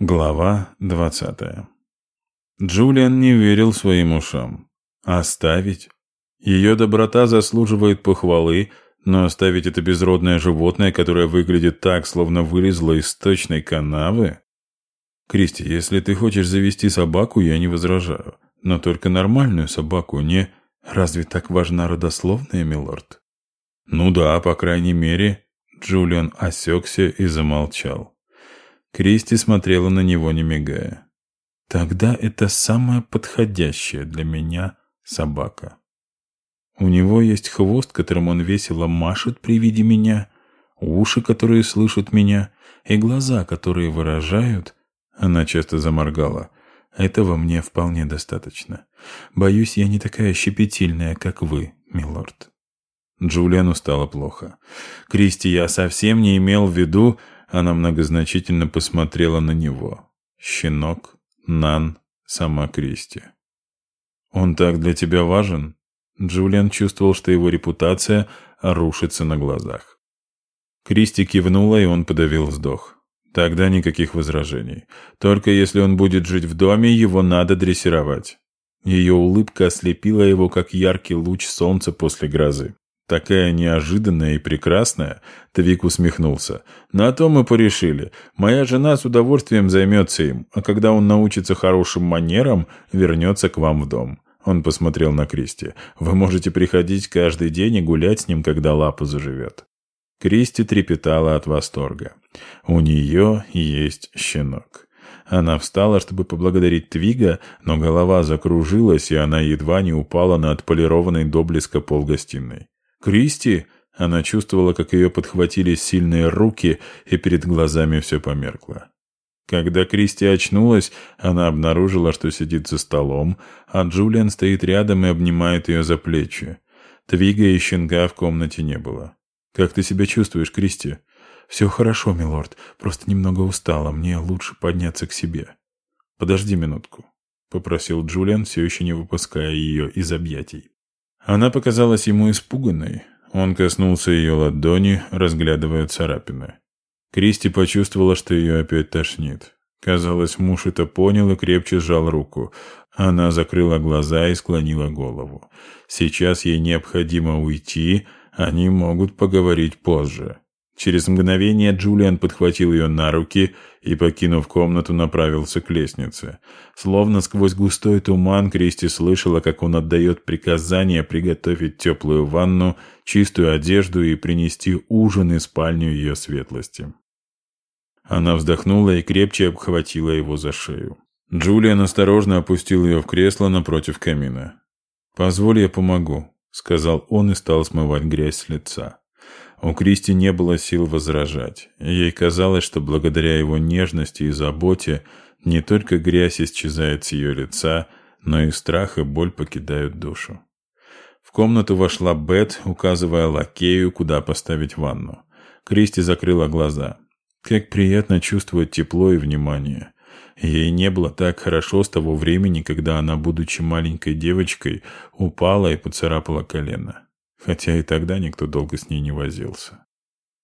Глава двадцатая. Джулиан не верил своим ушам. Оставить? Ее доброта заслуживает похвалы, но оставить это безродное животное, которое выглядит так, словно вылезло из сточной канавы? Кристи, если ты хочешь завести собаку, я не возражаю. Но только нормальную собаку, не... Разве так важна родословная, милорд? Ну да, по крайней мере. Джулиан осекся и замолчал. Кристи смотрела на него, не мигая. «Тогда это самая подходящая для меня собака. У него есть хвост, которым он весело машет при виде меня, уши, которые слышат меня, и глаза, которые выражают...» Она часто заморгала. «Этого мне вполне достаточно. Боюсь, я не такая щепетильная, как вы, милорд». Джулиану стало плохо. «Кристи, я совсем не имел в виду...» Она многозначительно посмотрела на него. Щенок, Нан, сама Кристи. «Он так для тебя важен?» Джулиан чувствовал, что его репутация рушится на глазах. Кристи кивнула, и он подавил вздох. Тогда никаких возражений. Только если он будет жить в доме, его надо дрессировать. Ее улыбка ослепила его, как яркий луч солнца после грозы. Такая неожиданная и прекрасная, Твик усмехнулся. На то мы порешили. Моя жена с удовольствием займется им, а когда он научится хорошим манерам, вернется к вам в дом. Он посмотрел на Кристи. Вы можете приходить каждый день и гулять с ним, когда лапа заживет. Кристи трепетала от восторга. У нее есть щенок. Она встала, чтобы поблагодарить Твига, но голова закружилась, и она едва не упала на отполированный до блеска пол гостиной. Кристи, она чувствовала, как ее подхватили сильные руки, и перед глазами все померкло. Когда Кристи очнулась, она обнаружила, что сидит за столом, а Джулиан стоит рядом и обнимает ее за плечи. Твига и щенка в комнате не было. «Как ты себя чувствуешь, Кристи?» «Все хорошо, милорд. Просто немного устала. Мне лучше подняться к себе». «Подожди минутку», — попросил Джулиан, все еще не выпуская ее из объятий. Она показалась ему испуганной. Он коснулся ее ладони, разглядывая царапины. Кристи почувствовала, что ее опять тошнит. Казалось, муж это понял и крепче сжал руку. Она закрыла глаза и склонила голову. Сейчас ей необходимо уйти, они могут поговорить позже. Через мгновение Джулиан подхватил ее на руки и, покинув комнату, направился к лестнице. Словно сквозь густой туман Кристи слышала, как он отдает приказание приготовить теплую ванну, чистую одежду и принести ужин и спальню ее светлости. Она вздохнула и крепче обхватила его за шею. Джулиан осторожно опустил ее в кресло напротив камина. «Позволь, я помогу», — сказал он и стал смывать грязь с лица. У Кристи не было сил возражать. Ей казалось, что благодаря его нежности и заботе не только грязь исчезает с ее лица, но и страх и боль покидают душу. В комнату вошла Бет, указывая лакею, куда поставить ванну. Кристи закрыла глаза. Как приятно чувствовать тепло и внимание. Ей не было так хорошо с того времени, когда она, будучи маленькой девочкой, упала и поцарапала колено хотя и тогда никто долго с ней не возился.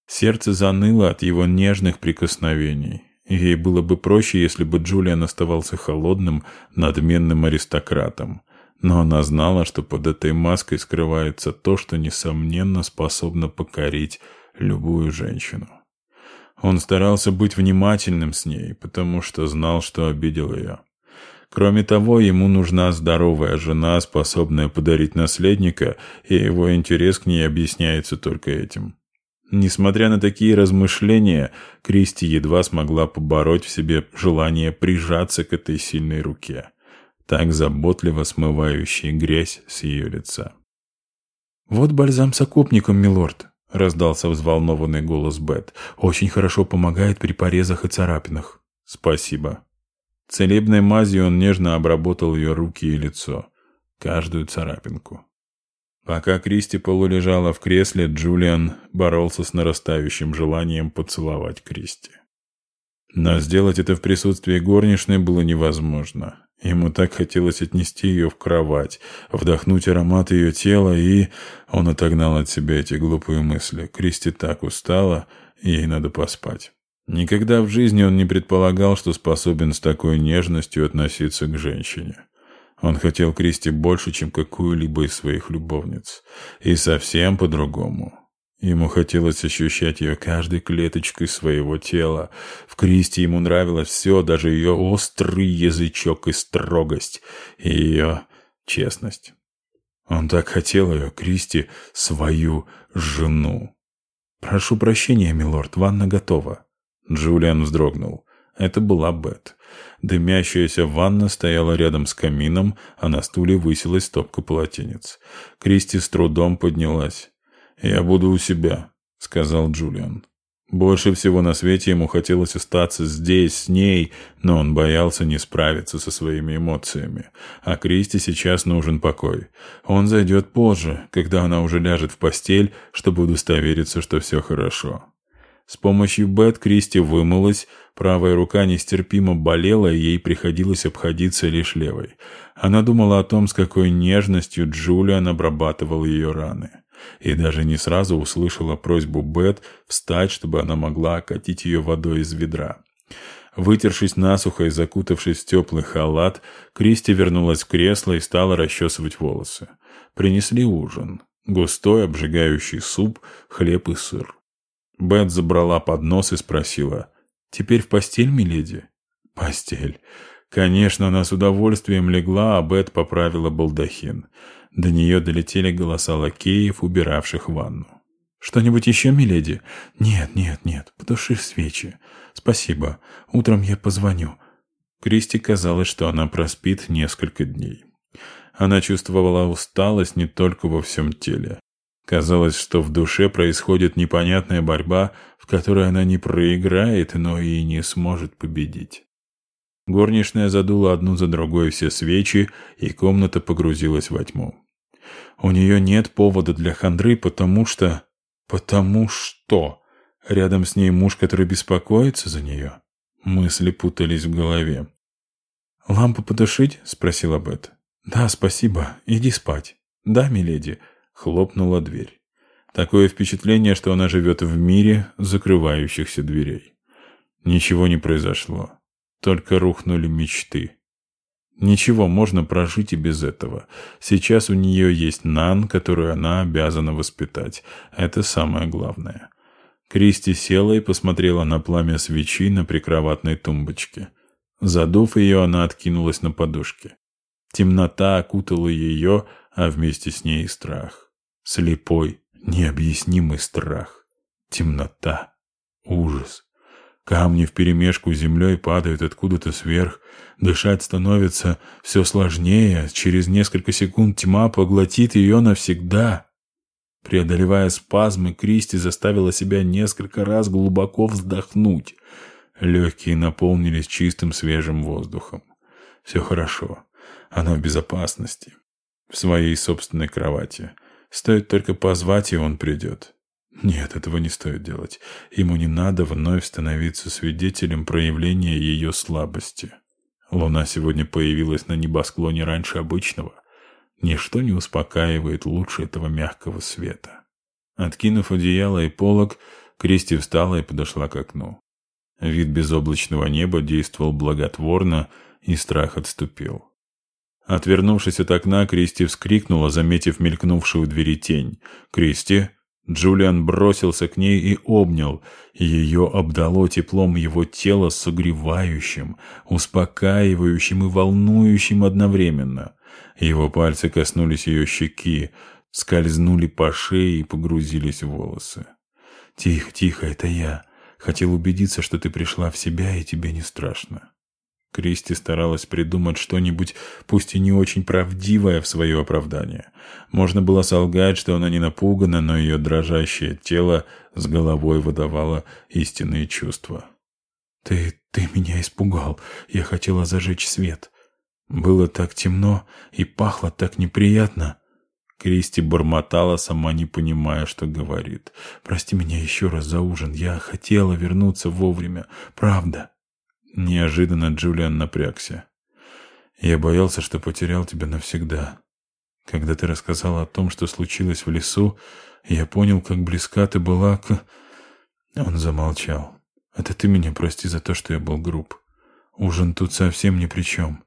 Сердце заныло от его нежных прикосновений. Ей было бы проще, если бы Джулиан оставался холодным, надменным аристократом. Но она знала, что под этой маской скрывается то, что, несомненно, способно покорить любую женщину. Он старался быть внимательным с ней, потому что знал, что обидел ее. Кроме того, ему нужна здоровая жена, способная подарить наследника, и его интерес к ней объясняется только этим. Несмотря на такие размышления, Кристи едва смогла побороть в себе желание прижаться к этой сильной руке, так заботливо смывающей грязь с ее лица. «Вот бальзам с окопником, милорд», — раздался взволнованный голос Бет. «Очень хорошо помогает при порезах и царапинах». «Спасибо», Целебной мазью он нежно обработал ее руки и лицо, каждую царапинку. Пока Кристи полулежала в кресле, Джулиан боролся с нарастающим желанием поцеловать Кристи. Но сделать это в присутствии горничной было невозможно. Ему так хотелось отнести ее в кровать, вдохнуть аромат ее тела, и он отогнал от себя эти глупые мысли. Кристи так устала, ей надо поспать. Никогда в жизни он не предполагал, что способен с такой нежностью относиться к женщине. Он хотел Кристи больше, чем какую-либо из своих любовниц. И совсем по-другому. Ему хотелось ощущать ее каждой клеточкой своего тела. В Кристи ему нравилось все, даже ее острый язычок и строгость, и ее честность. Он так хотел ее, Кристи, свою жену. «Прошу прощения, милорд, ванна готова». Джулиан вздрогнул. Это была Бет. Дымящаяся ванна стояла рядом с камином, а на стуле высилась стопка полотенец. Кристи с трудом поднялась. «Я буду у себя», — сказал Джулиан. Больше всего на свете ему хотелось остаться здесь, с ней, но он боялся не справиться со своими эмоциями. А Кристи сейчас нужен покой. Он зайдет позже, когда она уже ляжет в постель, чтобы удостовериться, что все хорошо. С помощью Бет Кристи вымылась, правая рука нестерпимо болела, и ей приходилось обходиться лишь левой. Она думала о том, с какой нежностью Джулиан обрабатывал ее раны и даже не сразу услышала просьбу Бет встать, чтобы она могла окатить ее водой из ведра. Вытершись насухо и закутавшись в теплый халат, Кристи вернулась в кресло и стала расчесывать волосы. Принесли ужин. Густой, обжигающий суп, хлеб и сыр. Бет забрала поднос и спросила. «Теперь в постель, миледи?» «Постель». Конечно, она с удовольствием легла, а Бет поправила балдахин. До нее долетели голоса лакеев, убиравших ванну. «Что-нибудь еще, миледи?» «Нет, нет, нет, потуши свечи. Спасибо. Утром я позвоню». Кристи казалось, что она проспит несколько дней. Она чувствовала усталость не только во всем теле. Казалось, что в душе происходит непонятная борьба, в которой она не проиграет, но и не сможет победить. Горничная задула одну за другой все свечи, и комната погрузилась во тьму. У нее нет повода для хандры, потому что... Потому что... Рядом с ней муж, который беспокоится за нее. Мысли путались в голове. «Лампу потушить?» — спросила Бет. «Да, спасибо. Иди спать». «Да, миледи», — хлопнула дверь. Такое впечатление, что она живет в мире закрывающихся дверей. Ничего не произошло. Только рухнули мечты. Ничего, можно прожить и без этого. Сейчас у нее есть Нан, которую она обязана воспитать. Это самое главное. Кристи села и посмотрела на пламя свечи на прикроватной тумбочке. Задув ее, она откинулась на подушке. Темнота окутала ее, а вместе с ней и страх. Слепой, необъяснимый страх. Темнота. Ужас. Камни вперемешку с землей падают откуда-то сверх. Дышать становится все сложнее. Через несколько секунд тьма поглотит ее навсегда. Преодолевая спазмы, Кристи заставила себя несколько раз глубоко вздохнуть. Легкие наполнились чистым свежим воздухом. Все хорошо. Она в безопасности. В своей собственной кровати. Стоит только позвать, и он придет. Нет, этого не стоит делать. Ему не надо вновь становиться свидетелем проявления ее слабости. Луна сегодня появилась на небосклоне раньше обычного. Ничто не успокаивает лучше этого мягкого света. Откинув одеяло и полог, Кристи встала и подошла к окну. Вид безоблачного неба действовал благотворно, и страх отступил. Отвернувшись от окна, Кристи вскрикнула, заметив мелькнувшую у двери тень. «Кристи!» Джулиан бросился к ней и обнял. Ее обдало теплом его тела согревающим, успокаивающим и волнующим одновременно. Его пальцы коснулись ее щеки, скользнули по шее и погрузились в волосы. «Тихо, тихо, это я. Хотел убедиться, что ты пришла в себя, и тебе не страшно». Кристи старалась придумать что-нибудь, пусть и не очень правдивое в свое оправдание. Можно было солгать, что она не напугана, но ее дрожащее тело с головой выдавало истинные чувства. «Ты... ты меня испугал. Я хотела зажечь свет. Было так темно и пахло так неприятно». Кристи бормотала, сама не понимая, что говорит. «Прости меня еще раз за ужин. Я хотела вернуться вовремя. Правда». Неожиданно Джулиан напрягся. «Я боялся, что потерял тебя навсегда. Когда ты рассказала о том, что случилось в лесу, я понял, как близка ты была к...» Он замолчал. Это ты меня прости за то, что я был груб. Ужин тут совсем ни при чем.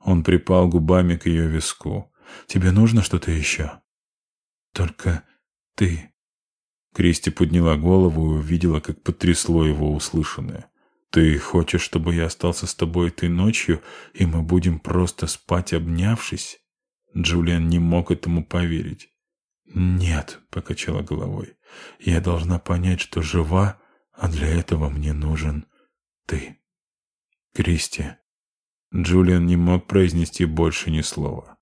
Он припал губами к ее виску. Тебе нужно что-то еще? Только ты. Кристи подняла голову и увидела, как потрясло его услышанное. «Ты хочешь, чтобы я остался с тобой этой ночью, и мы будем просто спать, обнявшись?» Джулиан не мог этому поверить. «Нет», — покачала головой, — «я должна понять, что жива, а для этого мне нужен ты». «Кристи». Джулиан не мог произнести больше ни слова.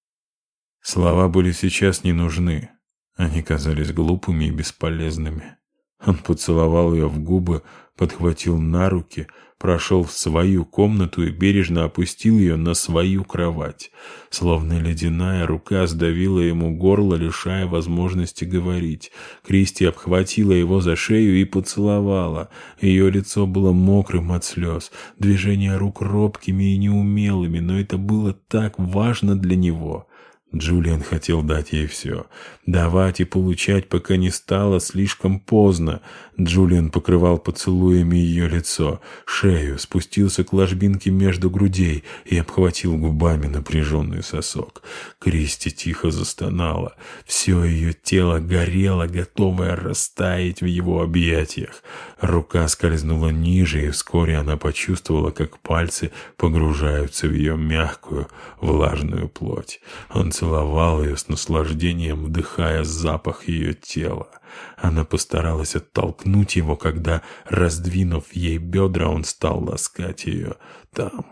Слова были сейчас не нужны. Они казались глупыми и бесполезными. Он поцеловал ее в губы, подхватил на руки, прошел в свою комнату и бережно опустил ее на свою кровать. Словно ледяная рука сдавила ему горло, лишая возможности говорить. Кристи обхватила его за шею и поцеловала. Ее лицо было мокрым от слез, движения рук робкими и неумелыми, но это было так важно для него. Джулиан хотел дать ей все. Давать и получать, пока не стало слишком поздно. Джулиан покрывал поцелуями ее лицо, шею, спустился к ложбинке между грудей и обхватил губами напряженный сосок. Кристи тихо застонала. Все ее тело горело, готовое растаять в его объятиях. Рука скользнула ниже, и вскоре она почувствовала, как пальцы погружаются в ее мягкую, влажную плоть. Он целовал ее с наслаждением, вдыхая запах ее тела. Она постаралась оттолкнуть его, когда, раздвинув ей бедра, он стал ласкать ее там.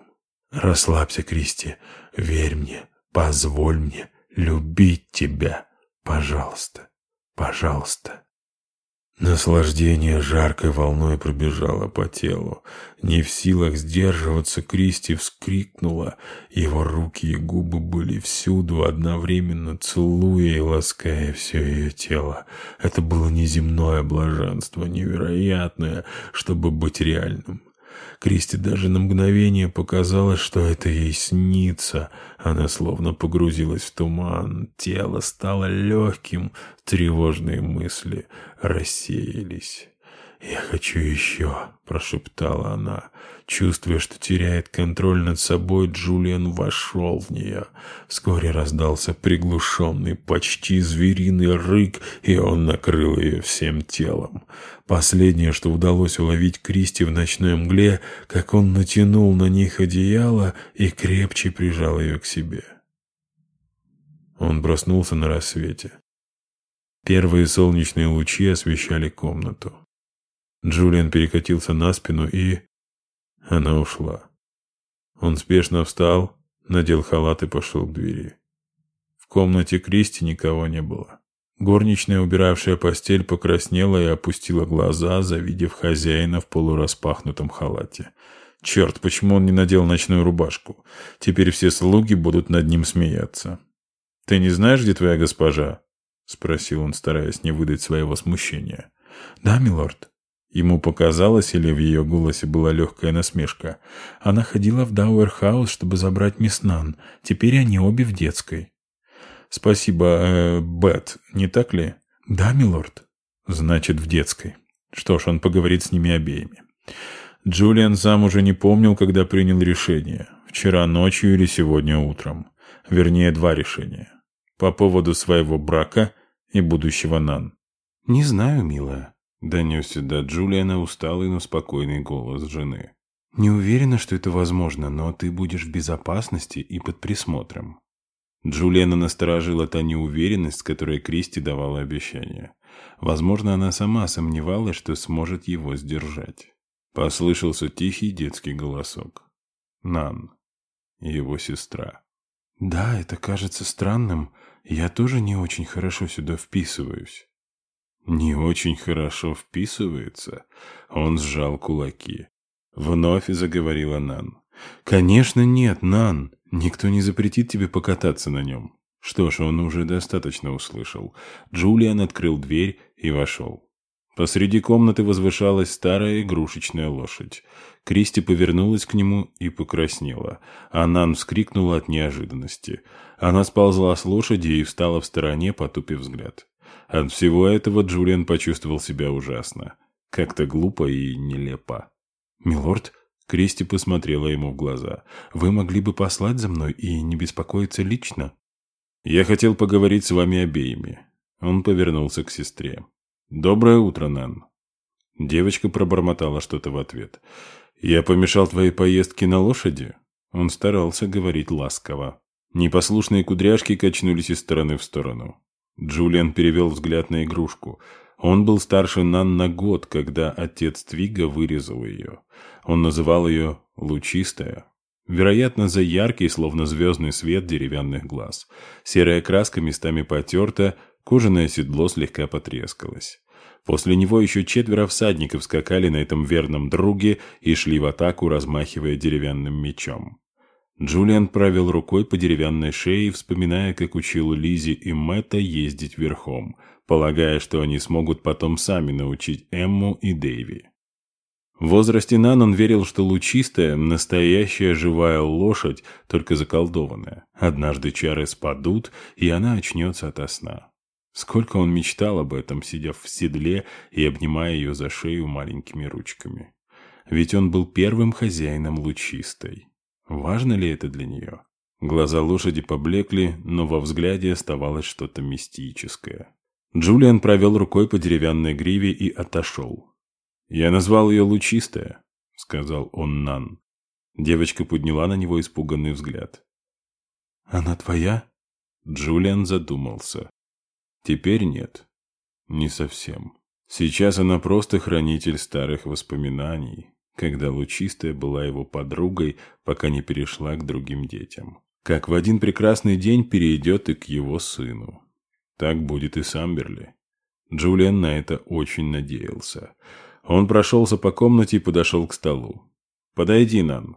«Расслабься, Кристи, верь мне, позволь мне любить тебя, пожалуйста, пожалуйста». Наслаждение жаркой волной пробежало по телу. Не в силах сдерживаться, Кристи вскрикнула. Его руки и губы были всюду, одновременно целуя и лаская все ее тело. Это было неземное блаженство, невероятное, чтобы быть реальным. Кристи даже на мгновение показалось, что это ей снится. Она словно погрузилась в туман. Тело стало легким, тревожные мысли рассеялись. «Я хочу еще», — прошептала она. Чувствуя, что теряет контроль над собой, Джулиан вошел в нее. Вскоре раздался приглушенный, почти звериный рык, и он накрыл ее всем телом. Последнее, что удалось уловить Кристи в ночной мгле, как он натянул на них одеяло и крепче прижал ее к себе. Он проснулся на рассвете. Первые солнечные лучи освещали комнату. Джулиан перекатился на спину и... Она ушла. Он спешно встал, надел халат и пошел к двери. В комнате Кристи никого не было. Горничная, убиравшая постель, покраснела и опустила глаза, завидев хозяина в полураспахнутом халате. Черт, почему он не надел ночную рубашку? Теперь все слуги будут над ним смеяться. «Ты не знаешь, где твоя госпожа?» — спросил он, стараясь не выдать своего смущения. «Да, милорд», Ему показалось, или в ее голосе была легкая насмешка. Она ходила в Дауэрхаус, чтобы забрать мисс Нан. Теперь они обе в детской. «Спасибо, э, Бет, не так ли?» «Да, милорд». «Значит, в детской». Что ж, он поговорит с ними обеими. Джулиан сам уже не помнил, когда принял решение. Вчера ночью или сегодня утром. Вернее, два решения. По поводу своего брака и будущего Нан. «Не знаю, милая», Донесся до Джулиана усталый, но спокойный голос жены. «Не уверена, что это возможно, но ты будешь в безопасности и под присмотром». Джулиана насторожила та неуверенность, которой Кристи давала обещание. Возможно, она сама сомневалась, что сможет его сдержать. Послышался тихий детский голосок. Нан, его сестра. «Да, это кажется странным. Я тоже не очень хорошо сюда вписываюсь». Не очень хорошо вписывается. Он сжал кулаки. Вновь заговорила Нан. «Конечно нет, Нан. Никто не запретит тебе покататься на нем». Что ж, он уже достаточно услышал. Джулиан открыл дверь и вошел. Посреди комнаты возвышалась старая игрушечная лошадь. Кристи повернулась к нему и покраснела. А Нан вскрикнула от неожиданности. Она сползла с лошади и встала в стороне, потупив взгляд. От всего этого Джулиан почувствовал себя ужасно. Как-то глупо и нелепо. «Милорд?» Кристи посмотрела ему в глаза. «Вы могли бы послать за мной и не беспокоиться лично?» «Я хотел поговорить с вами обеими». Он повернулся к сестре. «Доброе утро, Нэн». Девочка пробормотала что-то в ответ. «Я помешал твоей поездке на лошади?» Он старался говорить ласково. Непослушные кудряшки качнулись из стороны в сторону. Джулиан перевел взгляд на игрушку. Он был старше Нан на год, когда отец Твига вырезал ее. Он называл ее «лучистая». Вероятно, за яркий, словно звездный свет деревянных глаз. Серая краска местами потерта, кожаное седло слегка потрескалось. После него еще четверо всадников скакали на этом верном друге и шли в атаку, размахивая деревянным мечом. Джулиан провел рукой по деревянной шее, вспоминая, как учил Лизи и Мэтта ездить верхом, полагая, что они смогут потом сами научить Эмму и Дэйви. В возрасте Нан он верил, что лучистая, настоящая живая лошадь, только заколдованная. Однажды чары спадут, и она очнется ото сна. Сколько он мечтал об этом, сидя в седле и обнимая ее за шею маленькими ручками. Ведь он был первым хозяином лучистой. Важно ли это для нее? Глаза лошади поблекли, но во взгляде оставалось что-то мистическое. Джулиан провел рукой по деревянной гриве и отошел. «Я назвал ее Лучистая», — сказал он Нан. Девочка подняла на него испуганный взгляд. «Она твоя?» Джулиан задумался. «Теперь нет. Не совсем. Сейчас она просто хранитель старых воспоминаний, когда Лучистая была его подругой, пока не перешла к другим детям. Как в один прекрасный день перейдет и к его сыну. Так будет и с Амберли. Джулиан на это очень надеялся. Он прошелся по комнате и подошел к столу. «Подойди, Нан».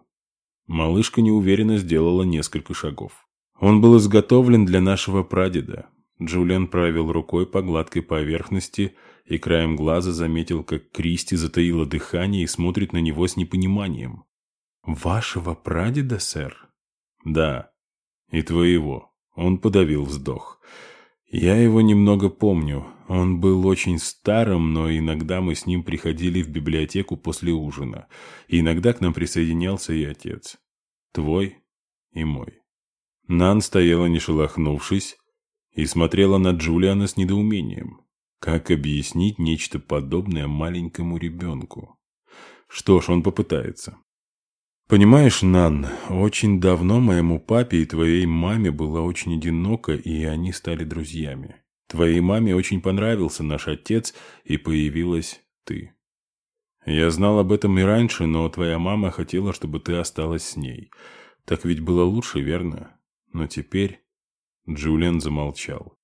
Малышка неуверенно сделала несколько шагов. Он был изготовлен для нашего прадеда. Джулиан провел рукой по гладкой поверхности и краем глаза заметил, как Кристи затаила дыхание и смотрит на него с непониманием. «Вашего прадеда, сэр?» «Да, и твоего». Он подавил вздох. «Я его немного помню. Он был очень старым, но иногда мы с ним приходили в библиотеку после ужина. И иногда к нам присоединялся и отец. Твой и мой». Нан стояла не шелохнувшись и смотрела на Джулиана с недоумением. Как объяснить нечто подобное маленькому ребенку? Что ж, он попытается. Понимаешь, Нан, очень давно моему папе и твоей маме было очень одиноко, и они стали друзьями. Твоей маме очень понравился наш отец, и появилась ты. Я знал об этом и раньше, но твоя мама хотела, чтобы ты осталась с ней. Так ведь было лучше, верно? Но теперь... Джулиан замолчал.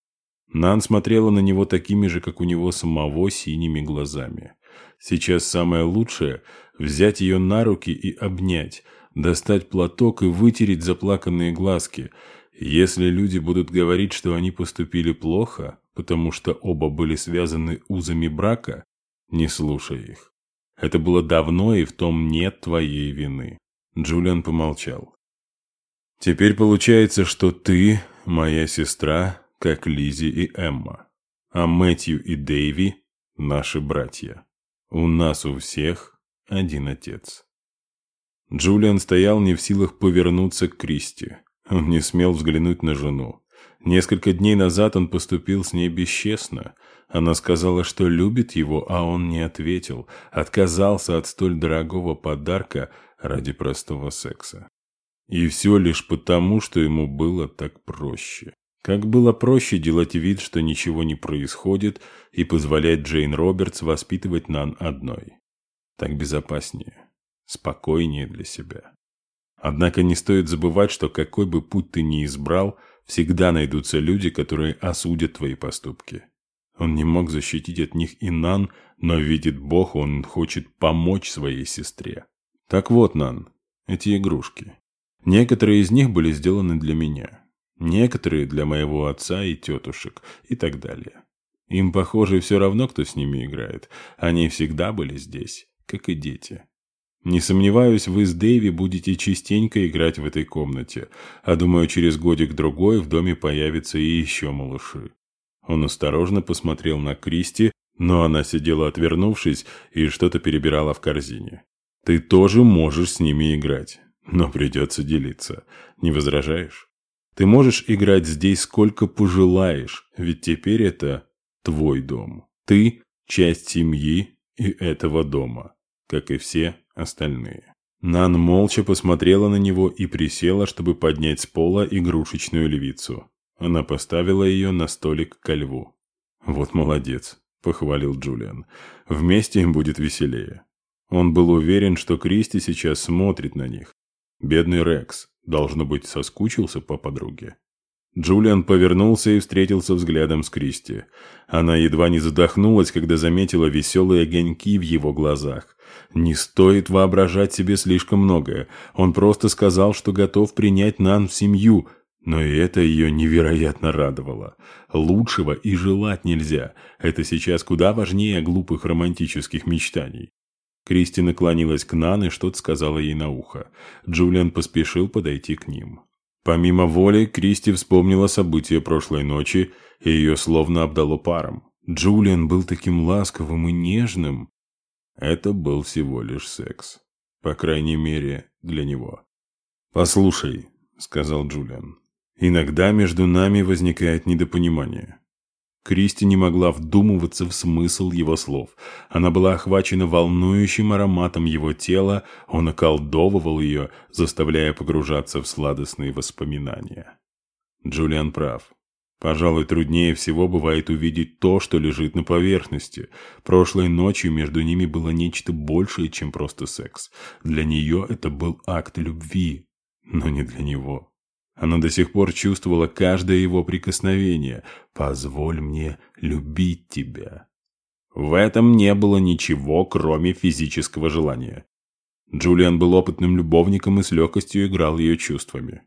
Нан смотрела на него такими же, как у него самого, синими глазами. Сейчас самое лучшее – взять ее на руки и обнять, достать платок и вытереть заплаканные глазки. Если люди будут говорить, что они поступили плохо, потому что оба были связаны узами брака, не слушай их. Это было давно, и в том нет твоей вины. Джулиан помолчал. Теперь получается, что ты, моя сестра, как Лизи и Эмма. А Мэтью и Дэйви – наши братья. У нас у всех один отец. Джулиан стоял не в силах повернуться к Кристи. Он не смел взглянуть на жену. Несколько дней назад он поступил с ней бесчестно. Она сказала, что любит его, а он не ответил. Отказался от столь дорогого подарка ради простого секса. И все лишь потому, что ему было так проще. Как было проще делать вид, что ничего не происходит, и позволять Джейн Робертс воспитывать Нан одной. Так безопаснее, спокойнее для себя. Однако не стоит забывать, что какой бы путь ты ни избрал, всегда найдутся люди, которые осудят твои поступки. Он не мог защитить от них и Нан, но видит Бог, он хочет помочь своей сестре. Так вот, Нан, эти игрушки. Некоторые из них были сделаны для меня. Некоторые для моего отца и тетушек и так далее. Им, похоже, все равно, кто с ними играет. Они всегда были здесь, как и дети. Не сомневаюсь, вы с Дэйви будете частенько играть в этой комнате, а думаю, через годик-другой в доме появятся и еще малыши. Он осторожно посмотрел на Кристи, но она сидела отвернувшись и что-то перебирала в корзине. Ты тоже можешь с ними играть, но придется делиться. Не возражаешь? Ты можешь играть здесь сколько пожелаешь, ведь теперь это твой дом. Ты – часть семьи и этого дома, как и все остальные. Нан молча посмотрела на него и присела, чтобы поднять с пола игрушечную львицу. Она поставила ее на столик ко льву. «Вот молодец», – похвалил Джулиан. «Вместе им будет веселее». Он был уверен, что Кристи сейчас смотрит на них. Бедный Рекс, должно быть, соскучился по подруге. Джулиан повернулся и встретился взглядом с Кристи. Она едва не задохнулась, когда заметила веселые огоньки в его глазах. Не стоит воображать себе слишком многое. Он просто сказал, что готов принять Нан в семью, но и это ее невероятно радовало. Лучшего и желать нельзя. Это сейчас куда важнее глупых романтических мечтаний. Кристи наклонилась к Нан и что-то сказала ей на ухо. Джулиан поспешил подойти к ним. Помимо воли, Кристи вспомнила события прошлой ночи, и ее словно обдало паром. Джулиан был таким ласковым и нежным. Это был всего лишь секс. По крайней мере, для него. «Послушай», — сказал Джулиан, — «иногда между нами возникает недопонимание». Кристи не могла вдумываться в смысл его слов. Она была охвачена волнующим ароматом его тела, он околдовывал ее, заставляя погружаться в сладостные воспоминания. Джулиан прав. Пожалуй, труднее всего бывает увидеть то, что лежит на поверхности. Прошлой ночью между ними было нечто большее, чем просто секс. Для нее это был акт любви, но не для него. Она до сих пор чувствовала каждое его прикосновение. «Позволь мне любить тебя». В этом не было ничего, кроме физического желания. Джулиан был опытным любовником и с легкостью играл ее чувствами.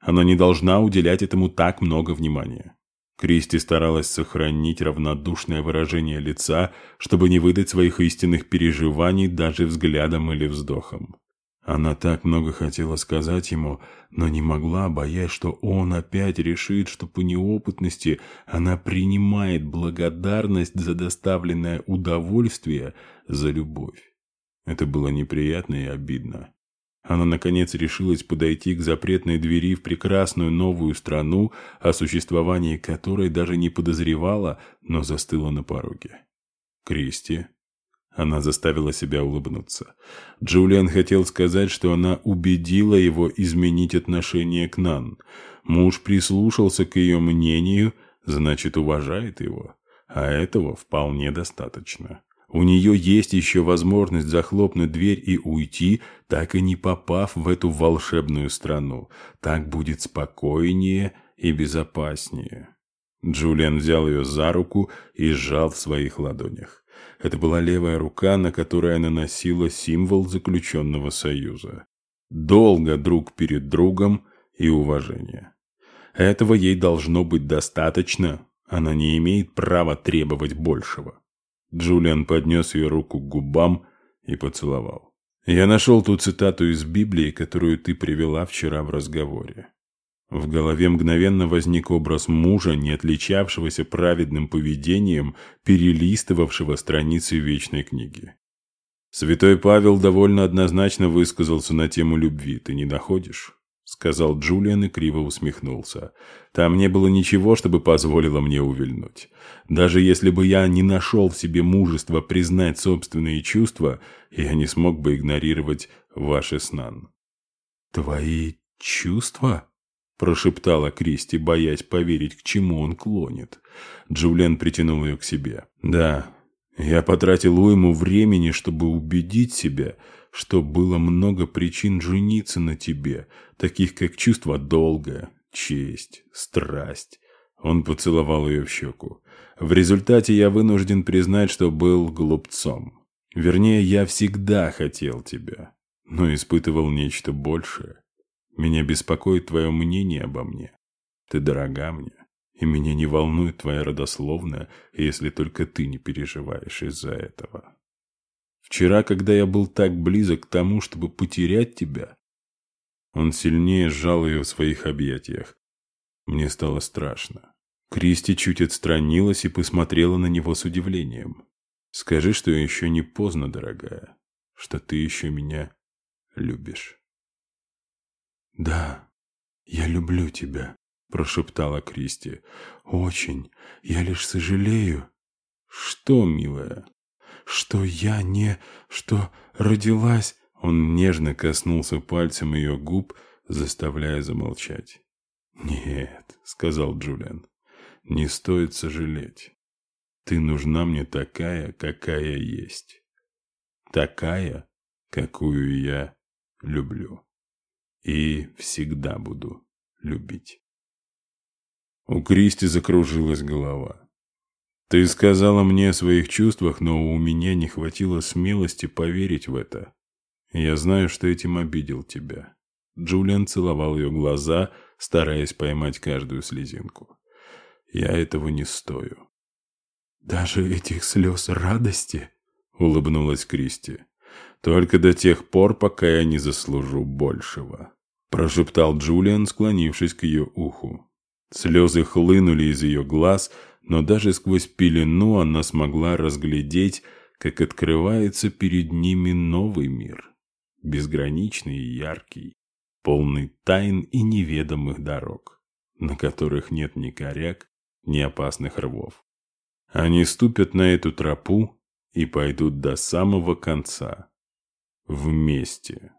Она не должна уделять этому так много внимания. Кристи старалась сохранить равнодушное выражение лица, чтобы не выдать своих истинных переживаний даже взглядом или вздохом. Она так много хотела сказать ему, но не могла, боясь, что он опять решит, что по неопытности она принимает благодарность за доставленное удовольствие за любовь. Это было неприятно и обидно. Она, наконец, решилась подойти к запретной двери в прекрасную новую страну, о существовании которой даже не подозревала, но застыла на пороге. Кристи. Она заставила себя улыбнуться. Джулиан хотел сказать, что она убедила его изменить отношение к Нан. Муж прислушался к ее мнению, значит, уважает его. А этого вполне достаточно. У нее есть еще возможность захлопнуть дверь и уйти, так и не попав в эту волшебную страну. Так будет спокойнее и безопаснее. Джулиан взял ее за руку и сжал в своих ладонях. Это была левая рука, на которой она носила символ заключенного союза. Долго друг перед другом и уважение. Этого ей должно быть достаточно, она не имеет права требовать большего. Джулиан поднес ее руку к губам и поцеловал. «Я нашел ту цитату из Библии, которую ты привела вчера в разговоре. В голове мгновенно возник образ мужа, не отличавшегося праведным поведением, перелистывавшего страницы Вечной книги. Святой Павел довольно однозначно высказался на тему любви, ты не находишь? — сказал Джулиан и криво усмехнулся. «Там не было ничего, чтобы позволило мне увильнуть. Даже если бы я не нашел в себе мужества признать собственные чувства, я не смог бы игнорировать ваши снан». «Твои чувства?» – прошептала Кристи, боясь поверить, к чему он клонит. Джулиан притянул ее к себе. «Да, я потратил уйму времени, чтобы убедить себя, что было много причин жениться на тебе, таких как чувство долга, честь, страсть. Он поцеловал ее в щеку. В результате я вынужден признать, что был глупцом. Вернее, я всегда хотел тебя, но испытывал нечто большее. Меня беспокоит твое мнение обо мне. Ты дорога мне, и меня не волнует твоя родословная, если только ты не переживаешь из-за этого. Вчера, когда я был так близок к тому, чтобы потерять тебя, он сильнее сжал ее в своих объятиях. Мне стало страшно. Кристи чуть отстранилась и посмотрела на него с удивлением. «Скажи, что еще не поздно, дорогая, что ты еще меня любишь. «Да, я люблю тебя», — прошептала Кристи. «Очень. Я лишь сожалею». «Что, милая?» «Что я не... что родилась...» Он нежно коснулся пальцем ее губ, заставляя замолчать. «Нет», — сказал Джулиан, — «не стоит сожалеть. Ты нужна мне такая, какая есть. Такая, какую я люблю. И всегда буду любить». У Кристи закружилась голова. «Ты сказала мне о своих чувствах, но у меня не хватило смелости поверить в это. Я знаю, что этим обидел тебя». Джулиан целовал ее глаза, стараясь поймать каждую слезинку. «Я этого не стою». «Даже этих слез радости?» — улыбнулась Кристи. «Только до тех пор, пока я не заслужу большего», — прошептал Джулиан, склонившись к ее уху. Слезы хлынули из ее глаз, но даже сквозь пелену она смогла разглядеть, как открывается перед ними новый мир, безграничный и яркий, полный тайн и неведомых дорог, на которых нет ни коряк, ни опасных рвов. Они ступят на эту тропу и пойдут до самого конца. Вместе.